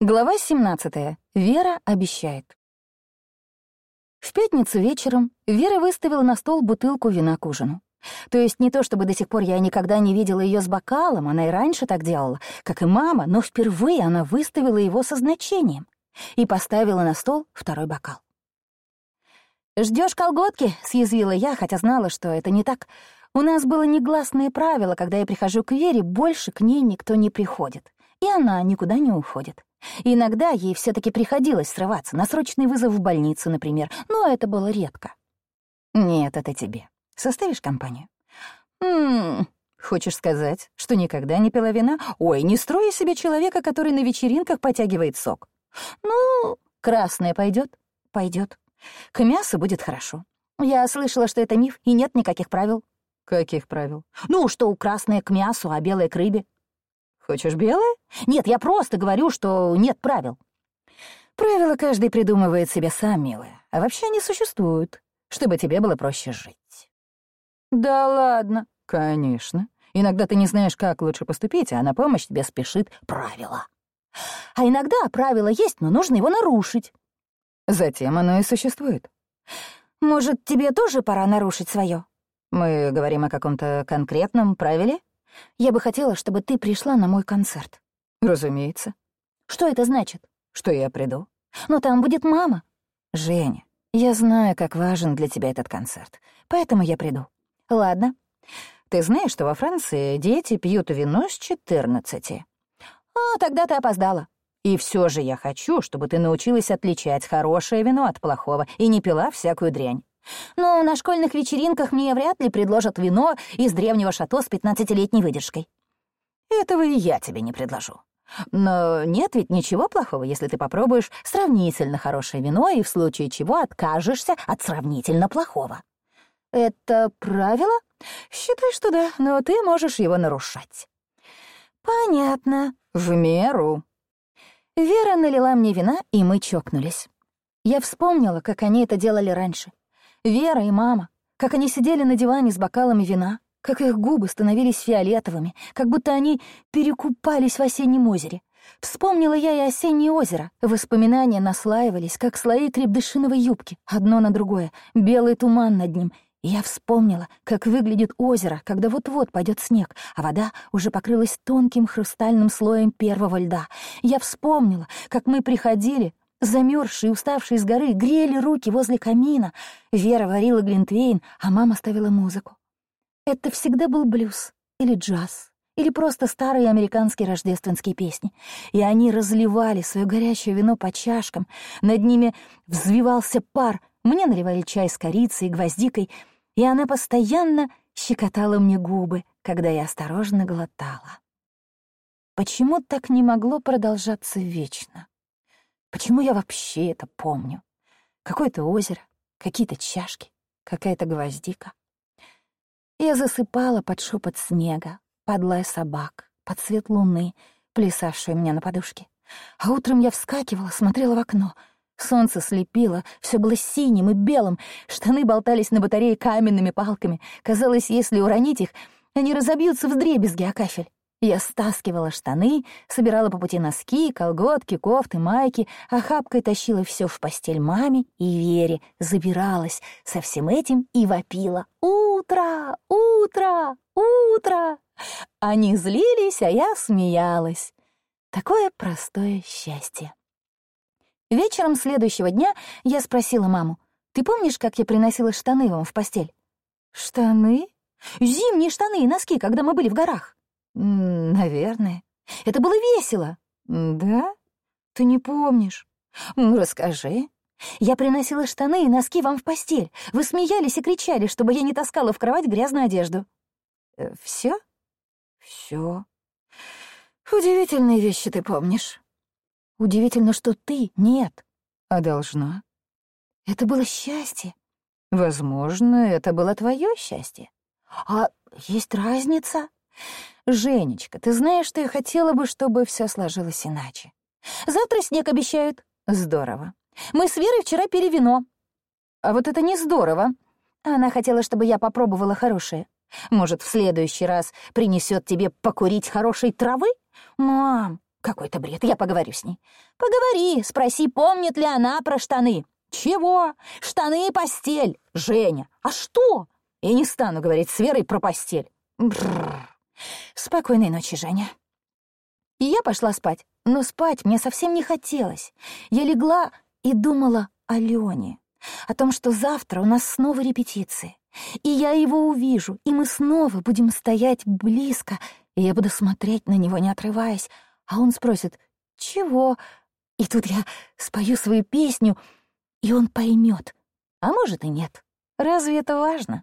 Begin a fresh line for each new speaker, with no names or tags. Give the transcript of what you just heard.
Глава 17. Вера обещает. В пятницу вечером Вера выставила на стол бутылку вина к ужину. То есть не то, чтобы до сих пор я никогда не видела ее с бокалом, она и раньше так делала, как и мама, но впервые она выставила его со значением и поставила на стол второй бокал. Ждешь колготки?» — съязвила я, хотя знала, что это не так. У нас было негласное правило, когда я прихожу к Вере, больше к ней никто не приходит. И она никуда не уходит. Иногда ей все таки приходилось срываться, на срочный вызов в больницу, например, но это было редко. «Нет, это тебе. Составишь компанию?» «Ммм, хочешь сказать, что никогда не пила вина? Ой, не строй себе человека, который на вечеринках потягивает сок. Ну, красное пойдет, пойдет. К мясу будет хорошо. Я слышала, что это миф, и нет никаких правил». «Каких правил?» «Ну, что у красное к мясу, а белое к рыбе. Хочешь белое? Нет, я просто говорю, что нет правил. Правила каждый придумывает себе сам, милая. А вообще они существуют, чтобы тебе было проще жить. Да ладно. Конечно. Иногда ты не знаешь, как лучше поступить, а на помощь тебе спешит правило. А иногда правило есть, но нужно его нарушить. Затем оно и существует. Может, тебе тоже пора нарушить свое? Мы говорим о каком-то конкретном правиле? Я бы хотела, чтобы ты пришла на мой концерт». «Разумеется». «Что это значит?» «Что я приду». «Но там будет мама». «Женя, я знаю, как важен для тебя этот концерт, поэтому я приду». «Ладно. Ты знаешь, что во Франции дети пьют вино с 14? «А, тогда ты опоздала». «И все же я хочу, чтобы ты научилась отличать хорошее вино от плохого и не пила всякую дрянь. Но на школьных вечеринках мне вряд ли предложат вино из древнего шато с пятнадцатилетней выдержкой. Этого и я тебе не предложу. Но нет ведь ничего плохого, если ты попробуешь сравнительно хорошее вино и в случае чего откажешься от сравнительно плохого. Это правило? Считай, что да, но ты можешь его нарушать. Понятно. В меру. Вера налила мне вина, и мы чокнулись. Я вспомнила, как они это делали раньше. Вера и мама, как они сидели на диване с бокалами вина, как их губы становились фиолетовыми, как будто они перекупались в осеннем озере. Вспомнила я и осеннее озеро. Воспоминания наслаивались, как слои крепдышиновой юбки, одно на другое, белый туман над ним. Я вспомнила, как выглядит озеро, когда вот-вот пойдет снег, а вода уже покрылась тонким хрустальным слоем первого льда. Я вспомнила, как мы приходили, Замерзшие, уставшие с горы, грели руки возле камина. Вера варила глинтвейн, а мама ставила музыку. Это всегда был блюз или джаз, или просто старые американские рождественские песни. И они разливали свое горячее вино по чашкам, над ними взвивался пар, мне наливали чай с корицей и гвоздикой, и она постоянно щекотала мне губы, когда я осторожно глотала. Почему так не могло продолжаться вечно? Почему я вообще это помню? Какое-то озеро, какие-то чашки, какая-то гвоздика. Я засыпала под шепот снега, под лай собак, под свет луны, плясавшую меня на подушке. А утром я вскакивала, смотрела в окно. Солнце слепило, все было синим и белым, штаны болтались на батарее каменными палками. Казалось, если уронить их, они разобьются в дребезги о кафель. Я стаскивала штаны, собирала по пути носки, колготки, кофты, майки, а хапкой тащила все в постель маме и Вере, забиралась со всем этим и вопила «Утро! Утро! Утро!» Они злились, а я смеялась. Такое простое счастье. Вечером следующего дня я спросила маму, «Ты помнишь, как я приносила штаны вам в постель?» «Штаны? Зимние штаны и носки, когда мы были в горах». «Наверное. Это было весело». «Да? Ты не помнишь?» «Ну, расскажи». «Я приносила штаны и носки вам в постель. Вы смеялись и кричали, чтобы я не таскала в кровать грязную одежду». «Э, «Всё?» «Всё. Удивительные вещи ты помнишь». «Удивительно, что ты нет». «А должна». «Это было счастье». «Возможно, это было твое счастье». «А есть разница?» «Женечка, ты знаешь, что я хотела бы, чтобы все сложилось иначе. Завтра снег обещают. Здорово. Мы с Верой вчера пили вино. А вот это не здорово. Она хотела, чтобы я попробовала хорошее. Может, в следующий раз принесет тебе покурить хорошей травы? Мам, Какой-то бред, я поговорю с ней. Поговори, спроси, помнит ли она про штаны. Чего? Штаны и постель. Женя, а что? Я не стану говорить с Верой про постель. Бррр. Спокойной ночи, Женя. И я пошла спать, но спать мне совсем не хотелось. Я легла и думала о Лене, о том, что завтра у нас снова репетиции. И я его увижу, и мы снова будем стоять близко, и я буду смотреть на него, не отрываясь, а он спросит «Чего?» И тут я спою свою песню, и он поймет. А может и нет. Разве это важно?